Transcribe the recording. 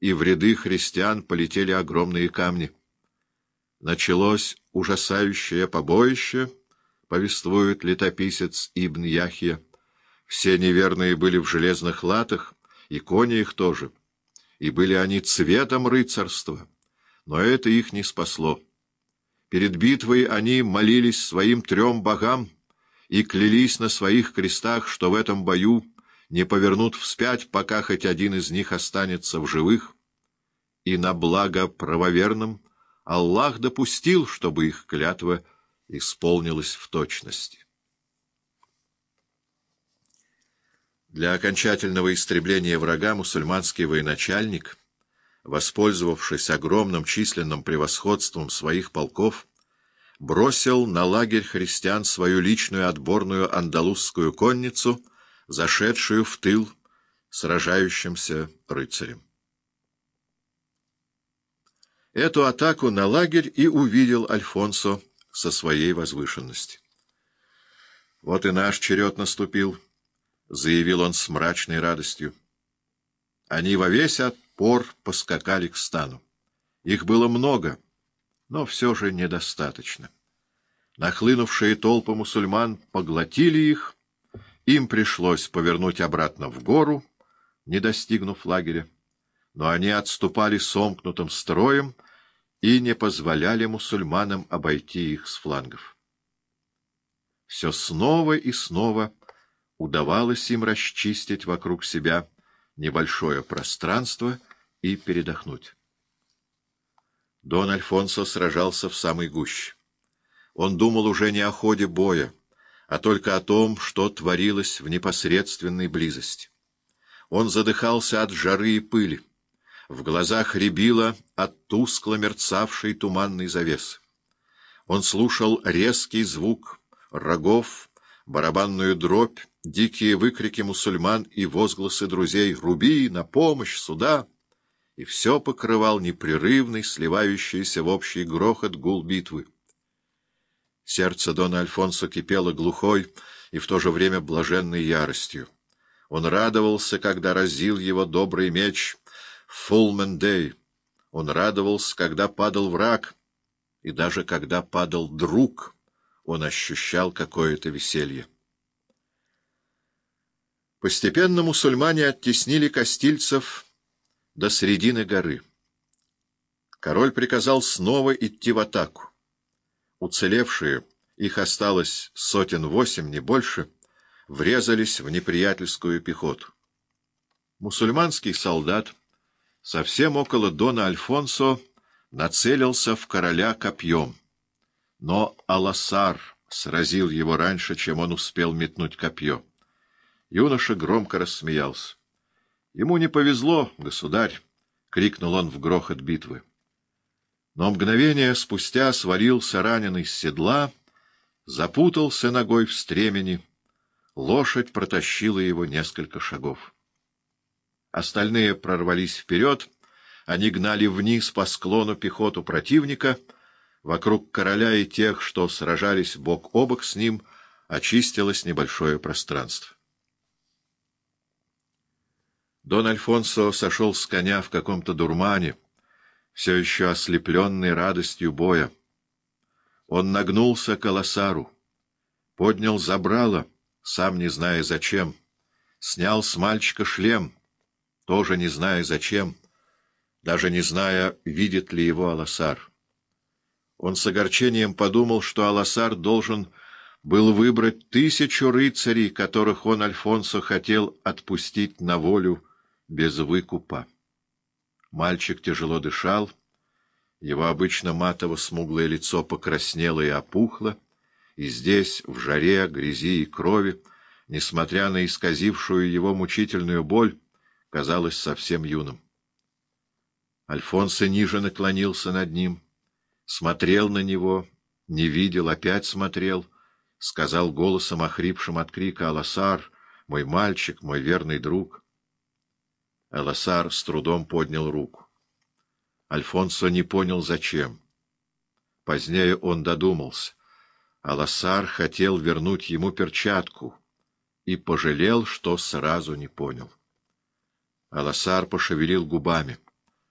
и в ряды христиан полетели огромные камни. Началось ужасающее побоище, повествует летописец Ибн Яхья. Все неверные были в железных латах, и кони их тоже, и были они цветом рыцарства, но это их не спасло. Перед битвой они молились своим трем богам и клялись на своих крестах, что в этом бою не повернут вспять, пока хоть один из них останется в живых, и на благо правоверным Аллах допустил, чтобы их клятва исполнилась в точности. Для окончательного истребления врага мусульманский военачальник, воспользовавшись огромным численным превосходством своих полков, бросил на лагерь христиан свою личную отборную андалузскую конницу, зашедшую в тыл сражающимся рыцарям. Эту атаку на лагерь и увидел Альфонсо со своей возвышенности. «Вот и наш черед наступил», — заявил он с мрачной радостью. Они во весь отпор поскакали к стану. Их было много, но все же недостаточно. Нахлынувшие толпы мусульман поглотили их, им пришлось повернуть обратно в гору, не достигнув лагеря но они отступали сомкнутым строем и не позволяли мусульманам обойти их с флангов. Все снова и снова удавалось им расчистить вокруг себя небольшое пространство и передохнуть. Дон Альфонсо сражался в самой гуще. Он думал уже не о ходе боя, а только о том, что творилось в непосредственной близости. Он задыхался от жары и пыли. В глазах рябило от тускло мерцавшей туманной завесы. Он слушал резкий звук рогов, барабанную дробь, дикие выкрики мусульман и возгласы друзей «Руби! На помощь! Сюда!» И все покрывал непрерывный, сливающийся в общий грохот гул битвы. Сердце Дона Альфонсо кипело глухой и в то же время блаженной яростью. Он радовался, когда разил его добрый меч — Фулмендей. Он радовался, когда падал враг, и даже когда падал друг, он ощущал какое-то веселье. Постепенно мусульмане оттеснили костильцев до середины горы. Король приказал снова идти в атаку. Уцелевшие, их осталось сотен восемь, не больше, врезались в неприятельскую пехоту. Мусульманский солдат — Совсем около Дона Альфонсо нацелился в короля копьем. Но Аласар сразил его раньше, чем он успел метнуть копье. Юноша громко рассмеялся. — Ему не повезло, государь! — крикнул он в грохот битвы. Но мгновение спустя свалился раненый с седла, запутался ногой в стремени. Лошадь протащила его несколько шагов. Остальные прорвались вперед, они гнали вниз по склону пехоту противника, вокруг короля и тех, что сражались бок о бок с ним, очистилось небольшое пространство. Дон Альфонсо сошел с коня в каком-то дурмане, все еще ослепленный радостью боя. Он нагнулся к Аласару, поднял забрало, сам не зная зачем, снял с мальчика шлем — тоже не зная зачем, даже не зная, видит ли его Аласар. Он с огорчением подумал, что Аласар должен был выбрать тысячу рыцарей, которых он, Альфонсо, хотел отпустить на волю без выкупа. Мальчик тяжело дышал, его обычно матово-смуглое лицо покраснело и опухло, и здесь, в жаре, грязи и крови, несмотря на исказившую его мучительную боль, казалось совсем юным. Альфонсо ниже наклонился над ним, смотрел на него, не видел, опять смотрел, сказал голосом, охрипшим от крика «Аласар, мой мальчик, мой верный друг». Аласар с трудом поднял руку. Альфонсо не понял, зачем. Позднее он додумался. Аласар хотел вернуть ему перчатку и пожалел, что сразу не понял. Аласар пошевелил губами.